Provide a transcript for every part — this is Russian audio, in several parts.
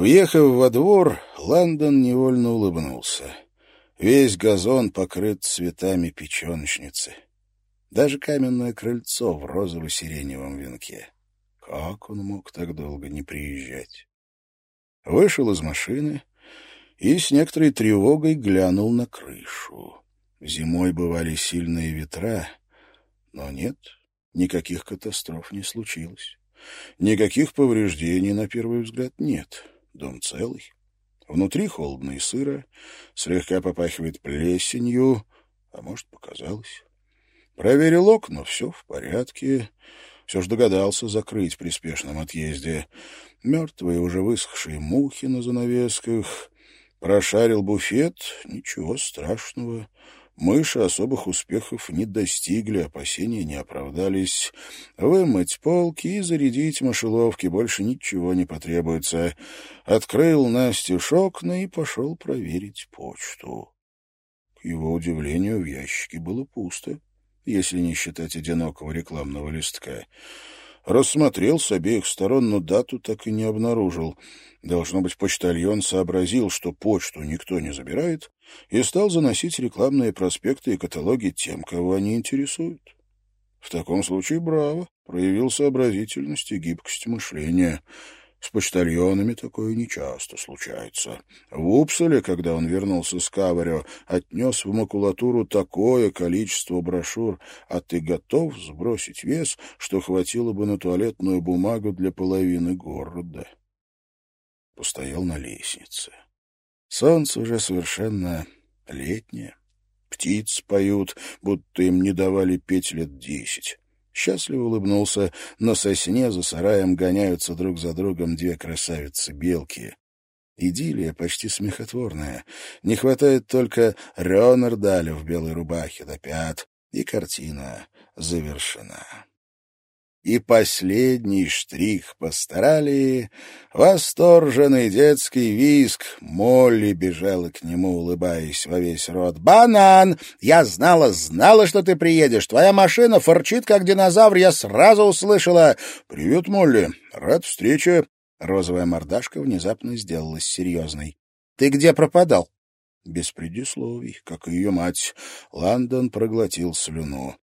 Въехав во двор, Лондон невольно улыбнулся. Весь газон покрыт цветами печеночницы. Даже каменное крыльцо в розово-сиреневом венке. Как он мог так долго не приезжать? Вышел из машины и с некоторой тревогой глянул на крышу. Зимой бывали сильные ветра, но нет, никаких катастроф не случилось. Никаких повреждений, на первый взгляд, нет. Дом целый. Внутри холодно и сыро, слегка попахивает плесенью, а может, показалось. Проверил окна, все в порядке. Все ж догадался закрыть при спешном отъезде. Мертвые, уже высохшие мухи на занавесках. Прошарил буфет, ничего страшного. Мыши особых успехов не достигли, опасения не оправдались. Вымыть полки и зарядить мышеловки больше ничего не потребуется. Открыл Насте окна и пошел проверить почту. К его удивлению, в ящике было пусто, если не считать одинокого рекламного листка. Рассмотрел с обеих сторон, но дату так и не обнаружил. Должно быть, почтальон сообразил, что почту никто не забирает, и стал заносить рекламные проспекты и каталоги тем, кого они интересуют. В таком случае браво, проявил сообразительность и гибкость мышления. С почтальонами такое нечасто случается. В Упсале, когда он вернулся с Каварио, отнес в макулатуру такое количество брошюр, а ты готов сбросить вес, что хватило бы на туалетную бумагу для половины города. Постоял на лестнице. Солнце уже совершенно летнее. Птиц поют, будто им не давали петь лет десять. Счастливо улыбнулся. На сосне за сараем гоняются друг за другом две красавицы-белки. Идиллия почти смехотворная. Не хватает только Рёнердаля в белой рубахе до пят, и картина завершена. И последний штрих постарали. Восторженный детский виск. Молли бежала к нему, улыбаясь во весь рот. «Банан! Я знала, знала, что ты приедешь. Твоя машина форчит, как динозавр. Я сразу услышала. Привет, Молли. Рад встрече». Розовая мордашка внезапно сделалась серьезной. «Ты где пропадал?» Без предисловий, как и ее мать, Лондон проглотил слюну.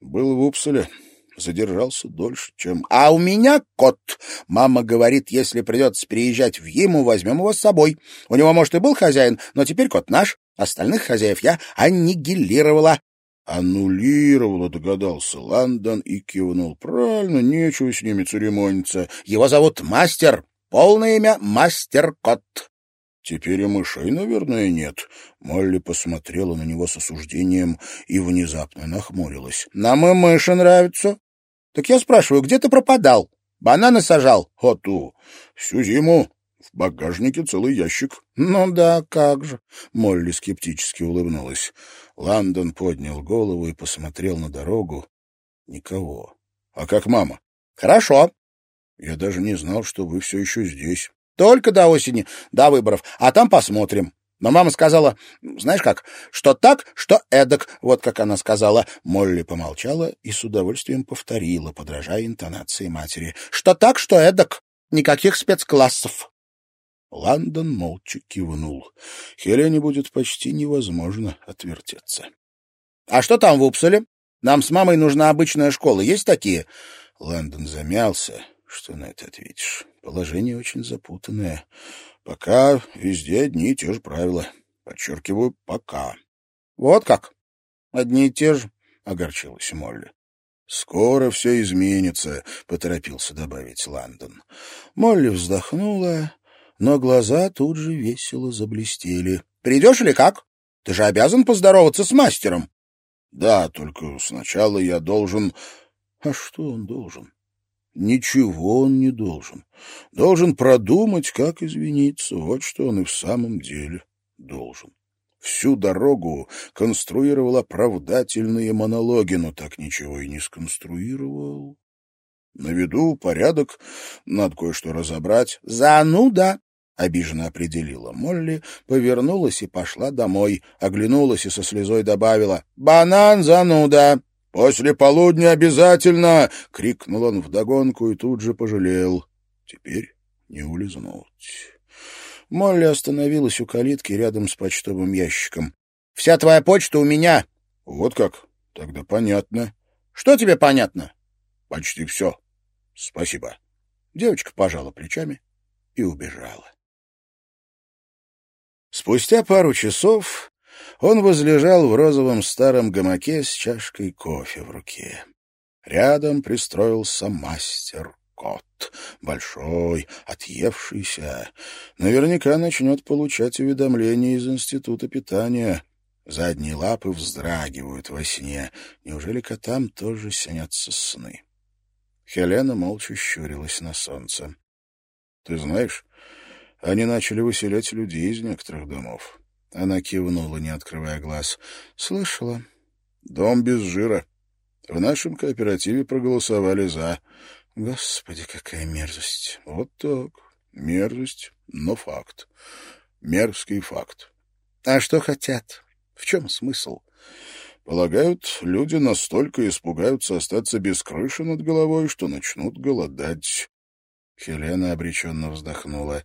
«Был в Упсале задержался дольше, чем... — А у меня кот. Мама говорит, если придется переезжать в Ему, возьмем его с собой. У него, может, и был хозяин, но теперь кот наш. Остальных хозяев я аннигилировала. Аннулировала, догадался Лондон и кивнул. Правильно, нечего с ними церемониться. Его зовут Мастер. Полное имя Мастер Кот. Теперь и мышей, наверное, нет. Молли посмотрела на него с осуждением и внезапно нахмурилась. Нам и мыши нравятся. Так я спрашиваю, где ты пропадал? Бананы сажал? А ту. Всю зиму. В багажнике целый ящик. Ну да, как же. Молли скептически улыбнулась. Лондон поднял голову и посмотрел на дорогу. Никого. А как мама? Хорошо. Я даже не знал, что вы все еще здесь. Только до осени, до выборов. А там посмотрим. Но мама сказала, знаешь как, что так, что эдак, вот как она сказала. Молли помолчала и с удовольствием повторила, подражая интонации матери. Что так, что эдак, никаких спецклассов. Лондон молча кивнул. Хелене будет почти невозможно отвертеться. — А что там в Упсале? Нам с мамой нужна обычная школа. Есть такие? Лондон замялся. Что на это ответишь? Положение очень запутанное. Пока везде одни и те же правила. Подчеркиваю, пока. — Вот как? Одни и те же, — огорчилась Молли. — Скоро все изменится, — поторопился добавить Лондон. Молли вздохнула, но глаза тут же весело заблестели. — Придешь или как? Ты же обязан поздороваться с мастером. — Да, только сначала я должен... А что он должен? Ничего он не должен. Должен продумать, как извиниться. Вот что он и в самом деле должен. Всю дорогу конструировал оправдательные монологи, но так ничего и не сконструировал. На виду порядок, надо кое-что разобрать. «Зануда!» — обиженно определила Молли, повернулась и пошла домой, оглянулась и со слезой добавила «Банан, зануда!» «После полудня обязательно!» — крикнул он вдогонку и тут же пожалел. Теперь не улизнуть. Молли остановилась у калитки рядом с почтовым ящиком. — Вся твоя почта у меня. — Вот как? Тогда понятно. — Что тебе понятно? — Почти все. Спасибо. Девочка пожала плечами и убежала. Спустя пару часов он возлежал в розовом старом гамаке с чашкой кофе в руке. Рядом пристроился мастер кот, большой, отъевшийся. Наверняка начнет получать уведомления из Института питания. Задние лапы вздрагивают во сне. Неужели котам тоже снятся сны? Хелена молча щурилась на солнце. — Ты знаешь, они начали выселять людей из некоторых домов. Она кивнула, не открывая глаз. — Слышала. — Дом без жира. В нашем кооперативе проголосовали «за». Господи, какая мерзость. Вот так. Мерзость, но факт. Мерзкий факт. А что хотят? В чем смысл? Полагают, люди настолько испугаются остаться без крыши над головой, что начнут голодать. Хелена обреченно вздохнула.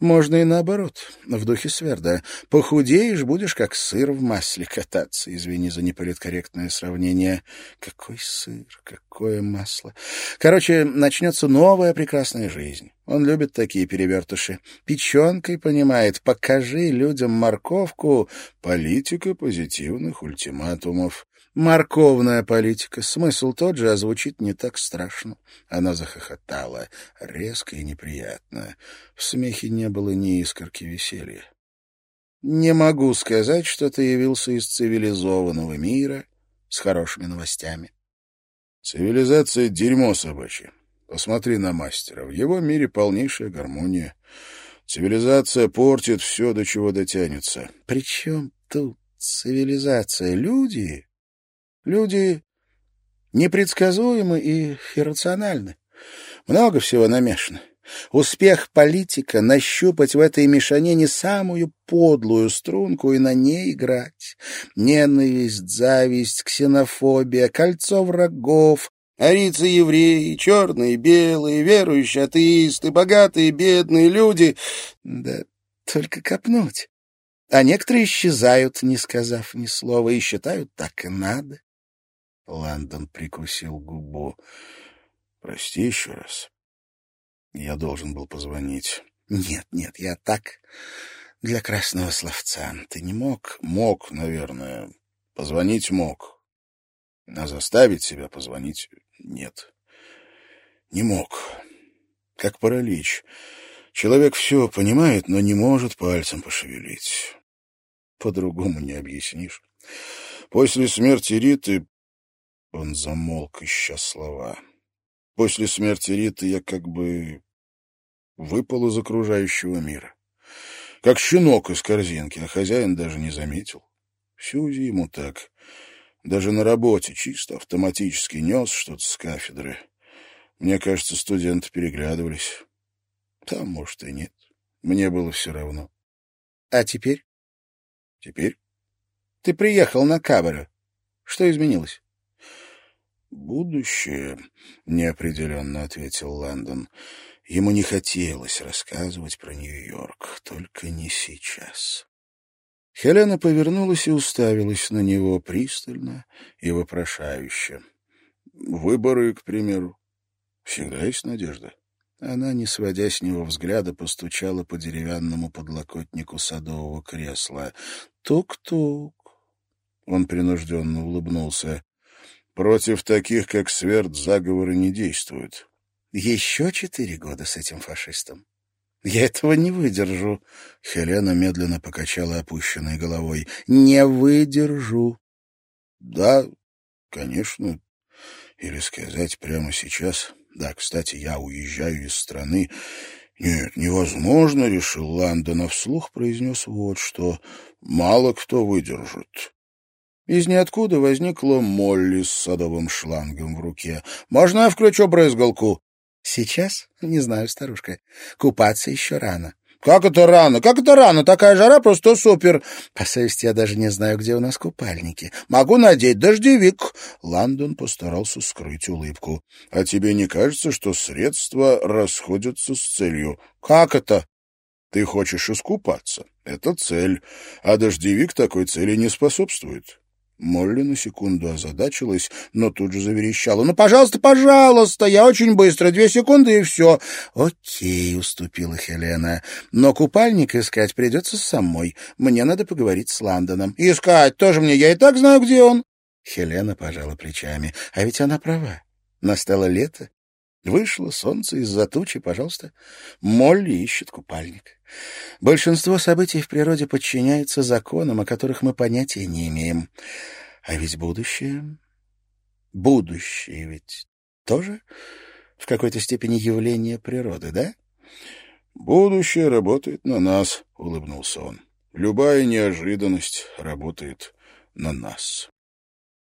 «Можно и наоборот, в духе Сверда. Похудеешь, будешь как сыр в масле кататься. Извини за неполиткорректное сравнение. Какой сыр, какое масло. Короче, начнется новая прекрасная жизнь. Он любит такие перевертыши. Печенкой понимает. Покажи людям морковку. Политика позитивных ультиматумов. Морковная политика. Смысл тот же, а звучит не так страшно. Она захохотала, резко и неприятно. В смехе не было ни искорки веселья. Не могу сказать, что ты явился из цивилизованного мира с хорошими новостями. Цивилизация — дерьмо собачье. Посмотри на мастера. В его мире полнейшая гармония. Цивилизация портит все, до чего дотянется. Причем тут цивилизация? Люди Люди непредсказуемы и иррациональны. Много всего намешано. Успех политика — нащупать в этой мешанине самую подлую струнку и на ней играть. Ненависть, зависть, ксенофобия, кольцо врагов, Арицы евреи, черные, белые, верующие, атеисты, богатые, бедные люди. Да только копнуть. А некоторые исчезают, не сказав ни слова, и считают, так и надо. Лэндон прикусил губу. «Прости еще раз. Я должен был позвонить». «Нет, нет, я так для красного словца. Ты не мог?» «Мог, наверное. Позвонить мог. А заставить себя позвонить — нет. Не мог. Как паралич. Человек все понимает, но не может пальцем пошевелить. По-другому не объяснишь. После смерти Риты он замолк, ища слова. После смерти Риты я как бы выпал из окружающего мира. Как щенок из корзинки, а хозяин даже не заметил. Всю зиму так. Даже на работе чисто автоматически нес что-то с кафедры. Мне кажется, студенты переглядывались. Там, может, и нет. Мне было все равно. А теперь? Теперь? Ты приехал на Кабаре. Что изменилось? «Будущее», — неопределенно ответил Лэндон. Ему не хотелось рассказывать про Нью-Йорк, только не сейчас. Хелена повернулась и уставилась на него пристально и вопрошающе. «Выборы, к примеру. Всегда есть надежда». Она, не сводя с него взгляда, постучала по деревянному подлокотнику садового кресла. «Тук-тук». Он принужденно улыбнулся. Против таких, как Сверд, заговоры не действуют. Еще четыре года с этим фашистом. Я этого не выдержу. Хелена медленно покачала опущенной головой. Не выдержу. Да, конечно. Или сказать прямо сейчас. Да, кстати, я уезжаю из страны. Нет, невозможно, решил Ландон, а вслух произнес вот что. Мало кто выдержит. Из ниоткуда возникла Молли с садовым шлангом в руке. «Можно я включу брызгалку?» «Сейчас? Не знаю, старушка. Купаться еще рано». «Как это рано? Как это рано? Такая жара просто супер!» «По совести я даже не знаю, где у нас купальники. Могу надеть дождевик!» Лондон постарался скрыть улыбку. «А тебе не кажется, что средства расходятся с целью?» «Как это?» Ты хочешь искупаться. Это цель. А дождевик такой цели не способствует. Молли на секунду озадачилась, но тут же заверещала. «Ну, пожалуйста, пожалуйста, я очень быстро, две секунды и все». «Окей», — уступила Хелена, — «но купальник искать придется самой. Мне надо поговорить с Ландоном». «Искать тоже мне, я и так знаю, где он». Хелена пожала плечами. «А ведь она права. Настало лето, Вышло солнце из-за тучи, пожалуйста. Молли ищет купальник. Большинство событий в природе подчиняется законам, о которых мы понятия не имеем. А ведь будущее... Будущее ведь тоже в какой-то степени явление природы, да? «Будущее работает на нас», — улыбнулся он. «Любая неожиданность работает на нас».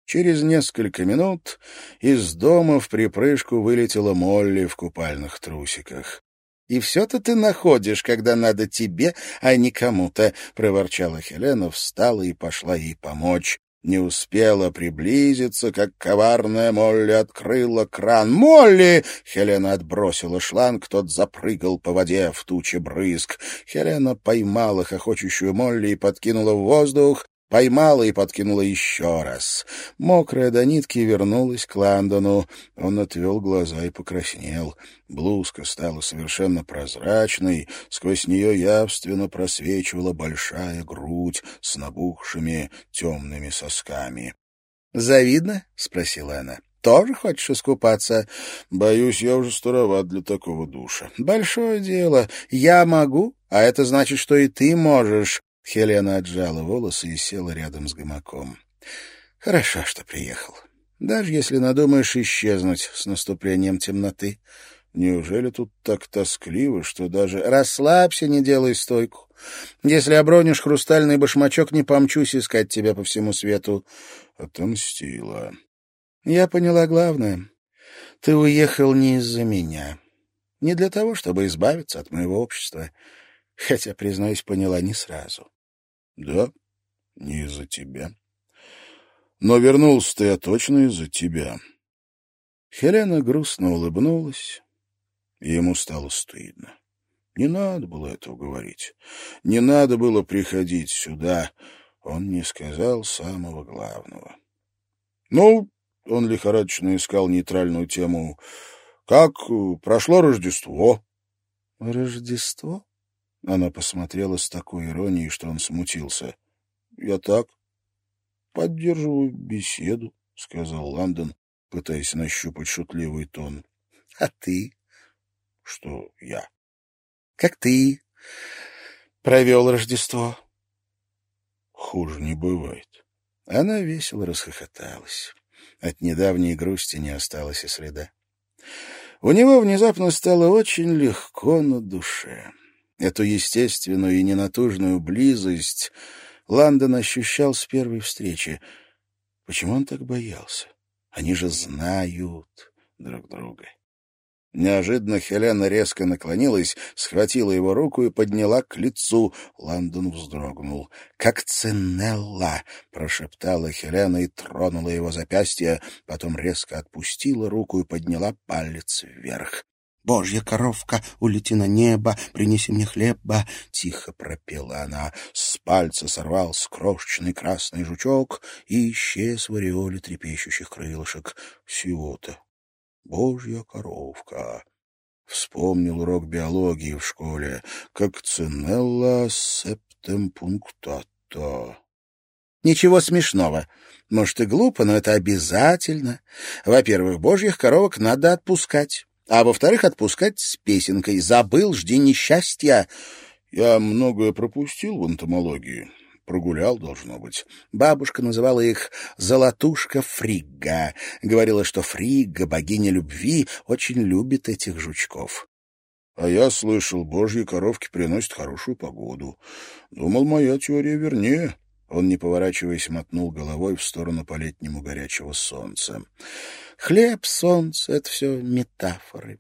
Через несколько минут из дома в припрыжку вылетела Молли в купальных трусиках. «И все-то ты находишь, когда надо тебе, а не кому-то», — проворчала Хелена, встала и пошла ей помочь. Не успела приблизиться, как коварная Молли открыла кран. «Молли!» — Хелена отбросила шланг, тот запрыгал по воде в туче брызг. Хелена поймала хохочущую Молли и подкинула в воздух, Поймала и подкинула еще раз. Мокрая до нитки вернулась к Ландону. Он отвел глаза и покраснел. Блузка стала совершенно прозрачной, сквозь нее явственно просвечивала большая грудь с набухшими темными сосками. «Завидно?» — спросила она. «Тоже хочешь искупаться?» «Боюсь, я уже староват для такого душа». «Большое дело. Я могу, а это значит, что и ты можешь. Хелена отжала волосы и села рядом с гамаком. «Хорошо, что приехал. Даже если надумаешь исчезнуть с наступлением темноты. Неужели тут так тоскливо, что даже... Расслабься, не делай стойку. Если обронишь хрустальный башмачок, не помчусь искать тебя по всему свету». Отомстила. «Я поняла главное. Ты уехал не из-за меня. Не для того, чтобы избавиться от моего общества» хотя, признаюсь, поняла не сразу. Да, не из-за тебя. Но вернулся-то я точно из-за тебя. Хелена грустно улыбнулась, и ему стало стыдно. Не надо было этого говорить. Не надо было приходить сюда. Он не сказал самого главного. Ну, он лихорадочно искал нейтральную тему. Как прошло Рождество? Рождество? Она посмотрела с такой иронией, что он смутился. — Я так поддерживаю беседу, — сказал Ландон, пытаясь нащупать шутливый тон. — А ты? — Что я? — Как ты провел Рождество? — Хуже не бывает. Она весело расхохоталась. От недавней грусти не осталось и следа. У него внезапно стало очень легко на душе. Эту естественную и ненатужную близость Ландон ощущал с первой встречи. Почему он так боялся? Они же знают друг друга. Неожиданно Хелена резко наклонилась, схватила его руку и подняла к лицу. Ландон вздрогнул. «Как Цинелла!» — прошептала Хелена и тронула его запястье, потом резко отпустила руку и подняла палец вверх. Божья коровка, улети на небо, принеси мне хлеба!» — тихо пропела она. С пальца сорвался крошечный красный жучок и исчез в ореоле трепещущих крылышек. Всего-то. Божья коровка. Вспомнил урок биологии в школе, как цинелла септем пунктата. Ничего смешного. Может, и глупо, но это обязательно. Во-первых, божьих коровок надо отпускать а во-вторых, отпускать с песенкой «Забыл, жди несчастья». Я многое пропустил в энтомологии. Прогулял, должно быть. Бабушка называла их «золотушка Фригга». Говорила, что Фригга, богиня любви, очень любит этих жучков. А я слышал, божьи коровки приносят хорошую погоду. Думал, моя теория вернее. Он, не поворачиваясь, мотнул головой в сторону по-летнему горячего солнца. Хлеб, солнце — это все метафоры.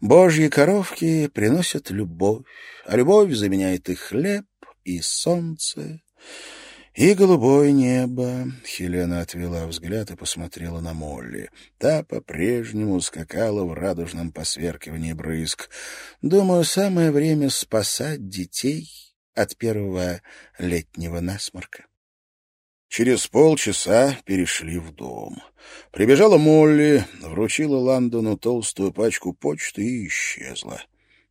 Божьи коровки приносят любовь, а любовь заменяет и хлеб, и солнце. И голубое небо. Хелена отвела взгляд и посмотрела на Молли. Та по-прежнему скакала в радужном посверкивании брызг. Думаю, самое время спасать детей от первого летнего насморка. Через полчаса перешли в дом. Прибежала Молли, вручила Ландону толстую пачку почты и исчезла.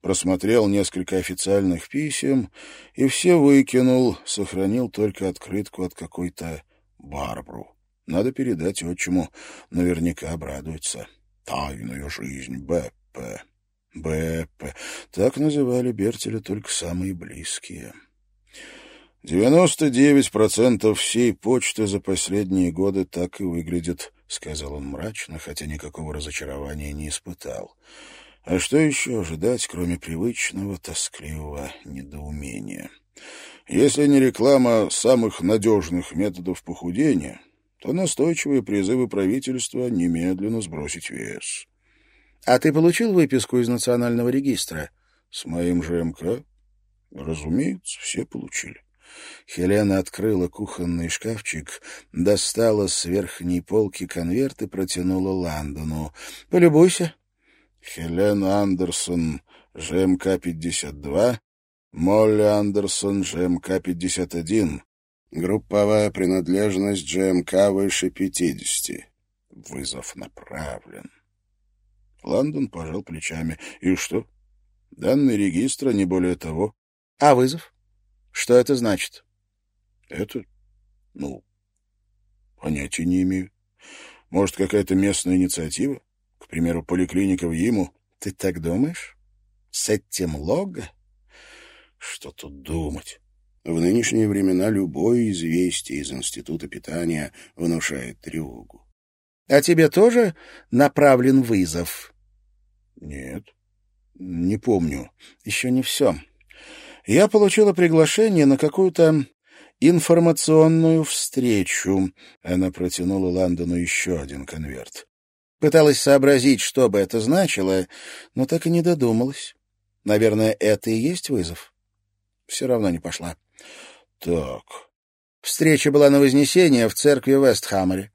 Просмотрел несколько официальных писем и все выкинул, сохранил только открытку от какой-то Барбру. Надо передать отчиму, наверняка обрадуется. Тайную жизнь Беппе. Беппе. Так называли Бертеля только самые близкие. «Девяносто девять процентов всей почты за последние годы так и выглядит», — сказал он мрачно, хотя никакого разочарования не испытал. А что еще ожидать, кроме привычного тоскливого недоумения? Если не реклама самых надежных методов похудения, то настойчивые призывы правительства немедленно сбросить вес. — А ты получил выписку из Национального регистра? — С моим ЖМК? — Разумеется, все получили. Хелена открыла кухонный шкафчик, достала с верхней полки конверт и протянула Ландону. — Полюбуйся. Хелен Андерсон, ЖМК-52, Молли Андерсон, ЖМК-51. Групповая принадлежность ЖМК выше 50. Вызов направлен. Лондон пожал плечами. И что? Данные регистра, не более того. А вызов? Что это значит? Это, ну, понятия не имею. Может, какая-то местная инициатива? К примеру, поликлиника в Иму. Ты так думаешь? С этим лого? Что тут думать? В нынешние времена любое известие из Института питания внушает тревогу. — А тебе тоже направлен вызов? — Нет, не помню. Еще не все. Я получила приглашение на какую-то информационную встречу. Она протянула Ландону еще один конверт. Пыталась сообразить, что бы это значило, но так и не додумалась. Наверное, это и есть вызов. Все равно не пошла. Так. Встреча была на Вознесение в церкви в Вестхаммере.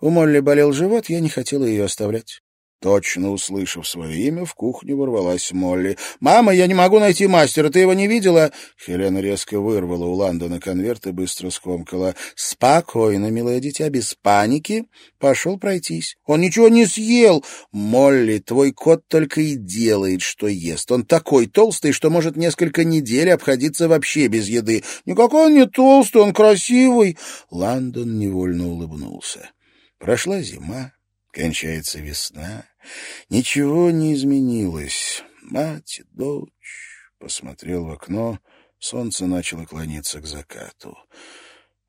У Молли болел живот, я не хотела ее оставлять. Точно услышав свое имя, в кухню ворвалась Молли. «Мама, я не могу найти мастера, ты его не видела?» Хелена резко вырвала у Ландона конверт и быстро скомкала. «Спокойно, милое дитя, без паники. Пошел пройтись. Он ничего не съел. Молли, твой кот только и делает, что ест. Он такой толстый, что может несколько недель обходиться вообще без еды. Никакой он не толстый, он красивый». Ландон невольно улыбнулся. Прошла зима. Кончается весна. Ничего не изменилось. Мать, дочь. Посмотрел в окно. Солнце начало клониться к закату.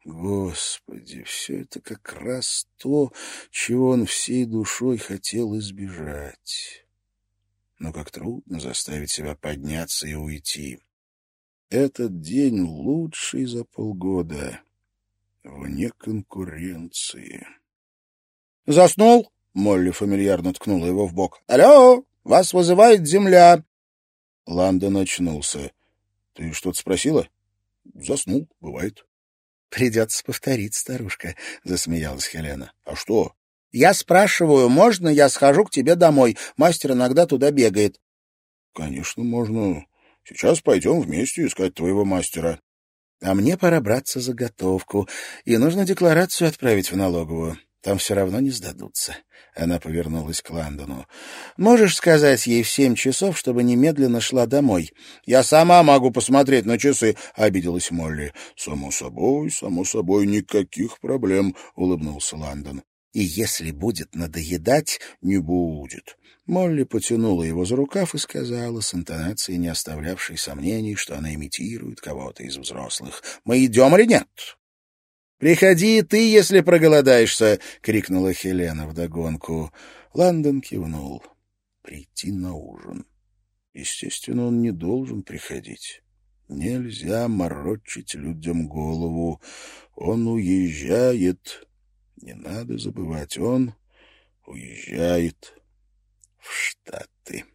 Господи, все это как раз то, чего он всей душой хотел избежать. Но как трудно заставить себя подняться и уйти. Этот день лучший за полгода, вне конкуренции. «Заснул?» Молли фамильярно ткнула его в бок. «Алло! Вас вызывает земля!» Ландон очнулся. «Ты что-то спросила?» «Заснул, бывает». «Придется повторить, старушка», — засмеялась Хелена. «А что?» «Я спрашиваю, можно я схожу к тебе домой? Мастер иногда туда бегает». «Конечно, можно. Сейчас пойдем вместе искать твоего мастера». «А мне пора браться за готовку, и нужно декларацию отправить в налоговую. Там все равно не сдадутся. Она повернулась к Ландону. «Можешь сказать ей в семь часов, чтобы немедленно шла домой?» «Я сама могу посмотреть на часы», — обиделась Молли. «Само собой, само собой, никаких проблем», — улыбнулся Ландон. «И если будет надоедать...» «Не будет». Молли потянула его за рукав и сказала с интонацией, не оставлявшей сомнений, что она имитирует кого-то из взрослых. «Мы идем или нет?» «Приходи ты, если проголодаешься!» — крикнула Хелена вдогонку. Ландон кивнул. «Прийти на ужин. Естественно, он не должен приходить. Нельзя морочить людям голову. Он уезжает. Не надо забывать, он уезжает в Штаты».